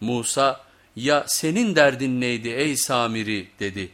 Musa ya senin derdin neydi ey Samiri dedi.